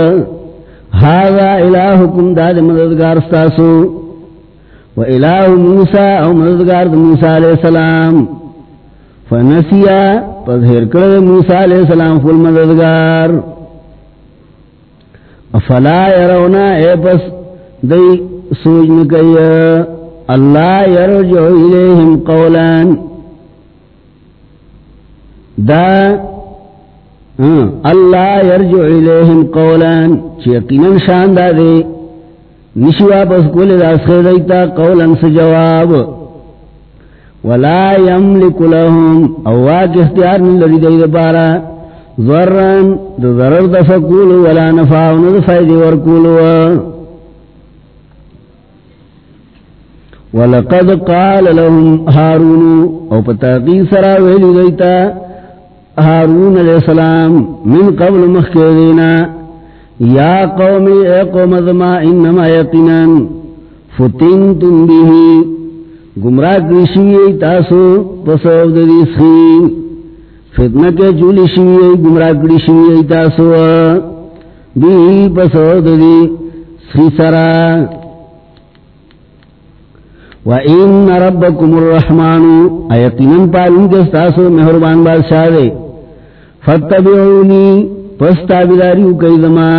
هذا الہکم داد مددگار ستاسو، و الہ موسیٰ او مددگار موسیٰ علیہ السلام. فنسیا، پس پذہر کرد موسیٰ علیہ السلام فل مددگار. افلا یرونا اے پس دی سوج مکی اللہ یرجع الیہم قولان دا ہاں، اللہ یرجع الیہم قولان چی یقیناً شاندہ دے نشوا پس کول راس خیدیتا قولا سجواب ولا یملک لهم اواک اختیار من لدی دید پارا ضرن دو ضرر دفکول ولا نفاون دفاید ورکول ولقد قال لهم هارون، او پتاقی سرا ویلی دیتا ہارون علیہ السلام من قبل مخیدینا یا قومی اے قوم ازما انما یقیناً فتنتم بیہی گمراہ کرشوی تاسو پسو دی سخی فتنہ کے جولی شوی گمراہ کرشوی تاسو بیہی پسو دی سخی سرا وَإِنَّ رَبَّكُمُ الرَّحْمَانُ اَيَقِنًا پالن کے ستاسو مہربان بادشاہ دے۔ فتبعونی پس تابداریو کئی دما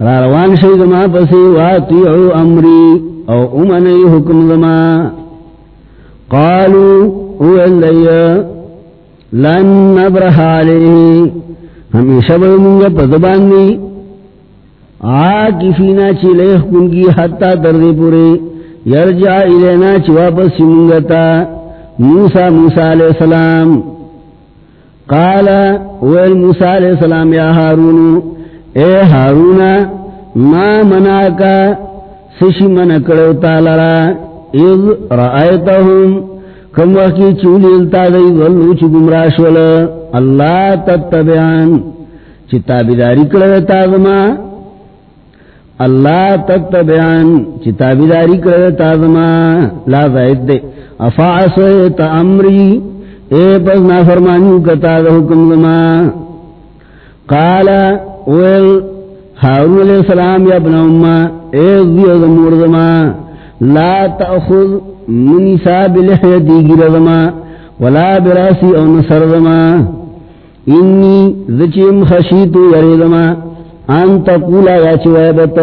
راروان شئی دما پسی واتیعو امری، او امنی حکم دما قالو، او اندی لن نبرح علیہ۔ ہمیشہ بلنگا پدباندی آکفینا چی لیخ کنگی حتی دردی پوری یرجع الینا چی واپس منگتا؟ موسیٰ موسیٰ علیہ السلام. قال، ویل موسیٰ علیہ السلام، یا حارون اے حارون ما مناکا؟ سشی من کرو تالرا اذ رأیتهم کم وقی چولی التا دی، ولو چی گمراشول اللہ تتبعان. چی تابداری کرتا دما اللہ تتبعان چی تابداری کرتا دما لا زائد دے. افعصیت امری، اے پس نافرمانیو کتا دا حکم دما قال اویل حارون علیہ السلام یا ابن اما اے ذیو دمور دما لا تأخذ منسا بلحی دیگی رضما ولا براسی او نصر دما انی ذچیم خشیتو یریدما ان تقولا یا چویبت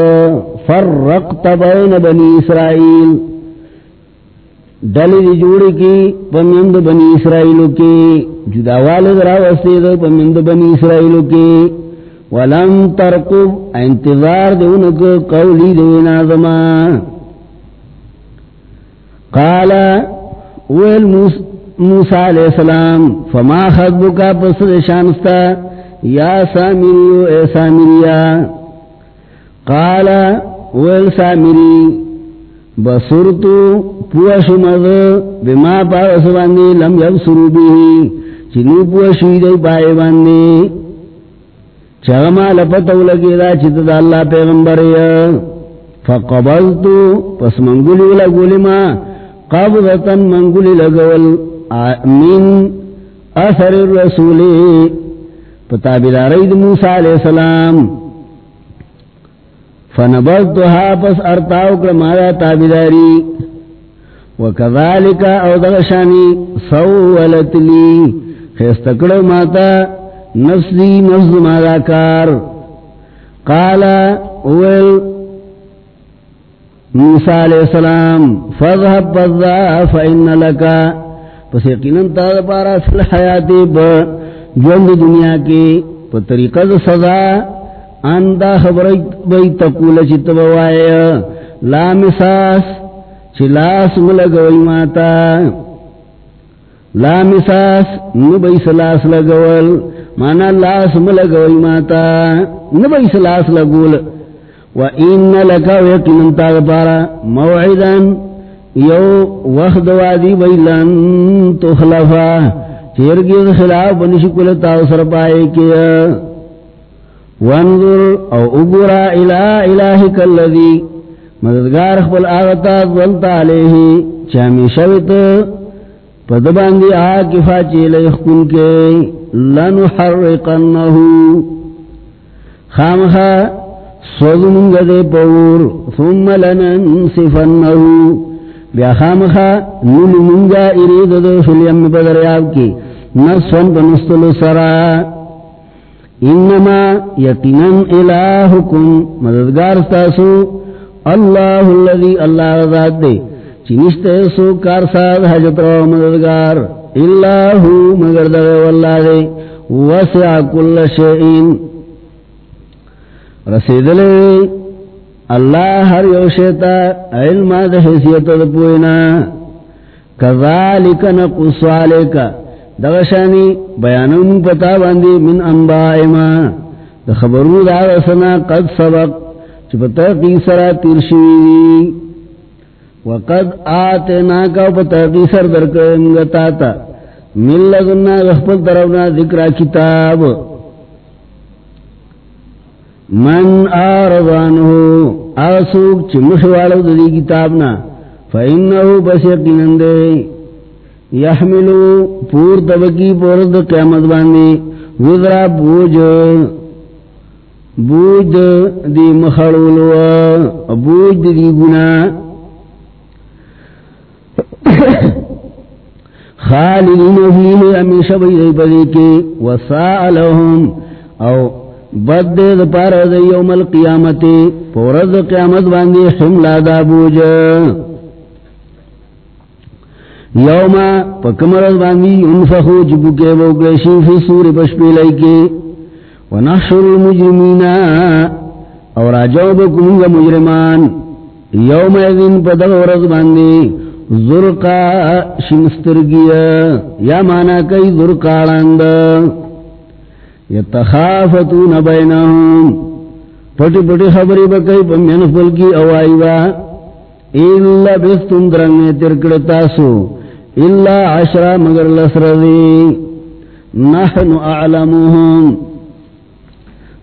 فرقت بین بنی اسرائیل. ڈلی دی جوڑی کی پمند بنی اسرائیلو کی، جدا والد را وستید پمند بنی اسرائیلو کی. ولم ترقب، انتظار دونک قولی دینا زمان قال، ویل موسیٰ علیہ السلام، فما خطبکا پسد شانستا یا سامریو اے سامریا، قال، ویل سامری بصرتو پوشو مد بما پاوسو باندی لم یبصرو بیہی چنو پوشوی دی پائے باندی چغما لپتو لگی دا چیت دا اللہ پیغمبر فقبضتو پس منگولی لگولی ما، قبضتا منگولی لگول من اثر الرسولی پتابداری دی موسیٰ علیہ السلام. فنبضتها پس ارتاو کرمالا تابداری. وکذالک او دغشانی سوولت لی خیستکڑو ماتا نفسی نفس مادا کار. قال اول موسیٰ علیہ السلام فضحب بذا فإن لکا. پس یقیناً تا پارا فی الحیاتی با جوند دنیا کی پا طریقہ دا سزا اندا خبر بی تقول چت بوائے لا مساس چلاس ملگوئی ماتا. لا مساس نبی سلاس لگول مانا لاس ملگوئی ماتا. نبی سلاس لگول و وَإِنَّ لَكَ وَيَقِنًا تَغْبَارَ مَوْعِدًا، یو وقت وادی بیلن تخلفا. چیرگی خلاف بنشکل تاثر پائے کیا. وانظر او اگرا الہ الہک اللذی مددگار خبل آغتا ظلتا علیہ چامی شوت پدباندی آکفا چیلے خکن کے لنحرقنہو. خامخا سوزمنگ دے پور ثم لننصفنہو. بیا خامخا نلمنگا ارید دے فلیم بدریاب کی. نصفن بنستل سرا. انما یقیناً الہکم. مددگار ستاسو. اللہ اللذی اللہ ذات دے. چنشتے سو کار ساد حجت رو مددگار. اللہ مگر دے واللہ دے. وسع کل شئین. رسیدلے. اللہ ہر یوشیتا علم دا حیثیت دا پوئنا کذالک نقص علیکا. دغشانی بیانون پتا باندی من انبائی ما دا خبرو دا رسنا قد سبق. چپتا قیسرا ترشوی وقد آتنا کا پتا قیسر درکنگتا تا من لگنا غفل طرفنا ذکر کتاب. من آرضانہو آسوک چمشوالو دی کتابنا فإنہو بس یقینن دے یحملو پور تبکی پورد قیامت باندی، وزرا بوج بوج دی مخڑولو بوج دی گنا خالدین فیہ امیشہ بیدی پدی کے وساء لهم او بد دے دا پارا دا یوم القیامتی پورد قیامت باندی حملہ دا بوج یوما پکمرز باندی انفخو جبو کے بوکلیشی فی سور پشپی لئی کے۔ ونحشر المجرمین اور آجاو بکنگا مجرمان۔ یوم ایدن پدغورز باندی زرقا شمسترگیا، یا مانا کئی زرقاڑاند یتخافتون بینہم پٹی پٹی خبری بکئی پمین فلکی اوائیوا ایلا بستن درنگی ترکڑتاسو الا عشرہ مگر لسردی نحن اعلمهم.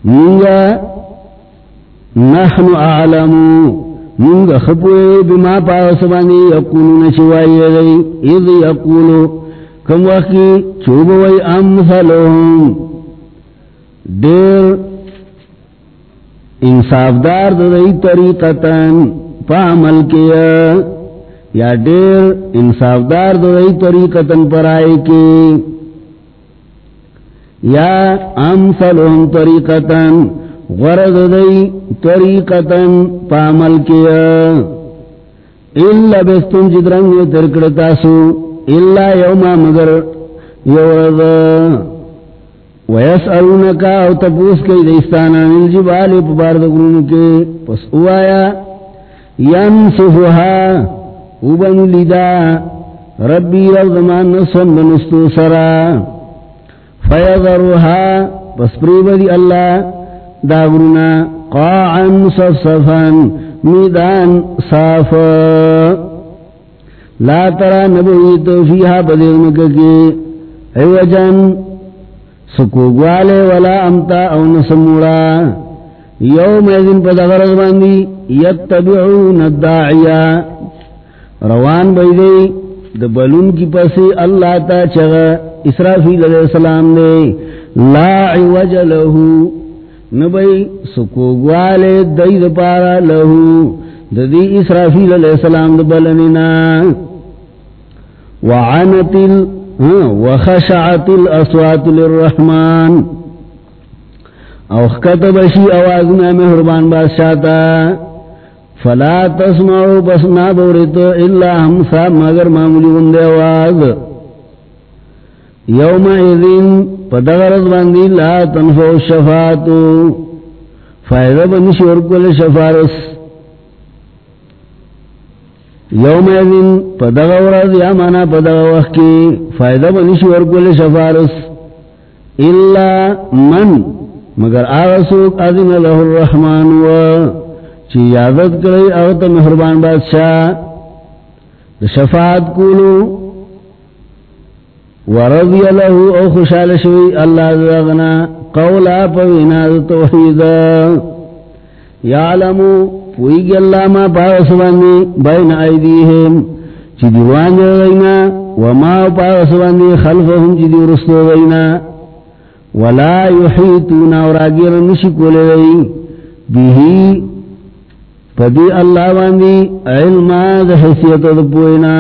منگا نحن اعلمو منگا خبوئے بما پاسبانی یقولون شوائی دی. اذ یقولو. کم وقی چوبوئی امثلهم. دیر انصاف دار دئی طریقتن پا عمل کیا یا دیر انصاف دار دئی طریقتن پر آئے کی یا امثلهم طریقتن غرد دی طریقتن پامل کیا اللہ بستن جدرنگ ترکڑتاسو اللہ یوما مگر یورد ویسألونکا او تپوس کئی دیستانا من جبال پبارد قرون کے، پس اوایا ینصفها اوبن لیدا ربی رب زمان نصفن بنستو سرا فیضرها پس پریبدی اللہ داغرنا قاعا صفصفا، میدان صاف. لا ترى نبویت فیها بدرمککی ایوجن سکوگوالے ولا امتا او نسمورا یوم ایدن پا دغرز باندی یتبعون الداعیا. روان بیدی دبلون کی پسی اللہ تا چغا اسرافیل علیہ السلام دے. لا عوج لہو. نبی سکوگوالے دید پارا لہو. ددی اسرافیل علیہ السلام دبلننا وعنت وخشعت الاصوات للرحمن. او خکت بشی آوازنا محربان بادشاہتا فلا تسمعو بس نابورتو الا ہمسا مگر معمولی بندے آواز. یوم ایدین پدغرز باندی لا تنفو شفاعتو فائدہ بنشی ورکل شفارس. یوم ایدین پدغرز یا مانا پدغ وقت کی فائدہ بنشی ورکل شفارس الا من، مگر آغسوک اذن له الرحمن و چی یادت کرئی اوتا محربان بادشاہ. شفاعت کولو ورضی له او خوشحال شوی اللہ دغنا قولا پوینا توحیدا یعلمو پویگی اللہ ما پاوسواندی بین ایدیہم، چی دیوان دینا وما پاوسواندی خلفهم چی دیو رستو دینا ولا يحيطون وراغير نشكول لي به پدی اللہ واندی علم دا حیثیت دا پوئنا